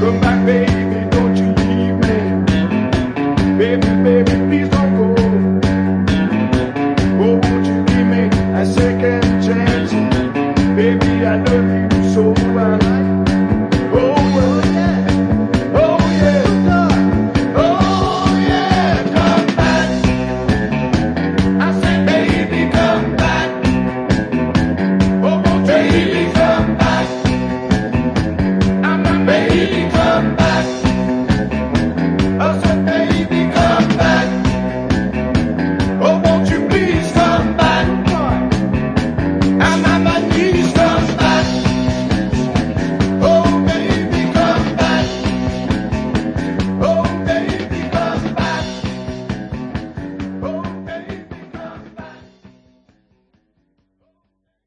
Come back, baby, don't you leave me. Baby, baby, please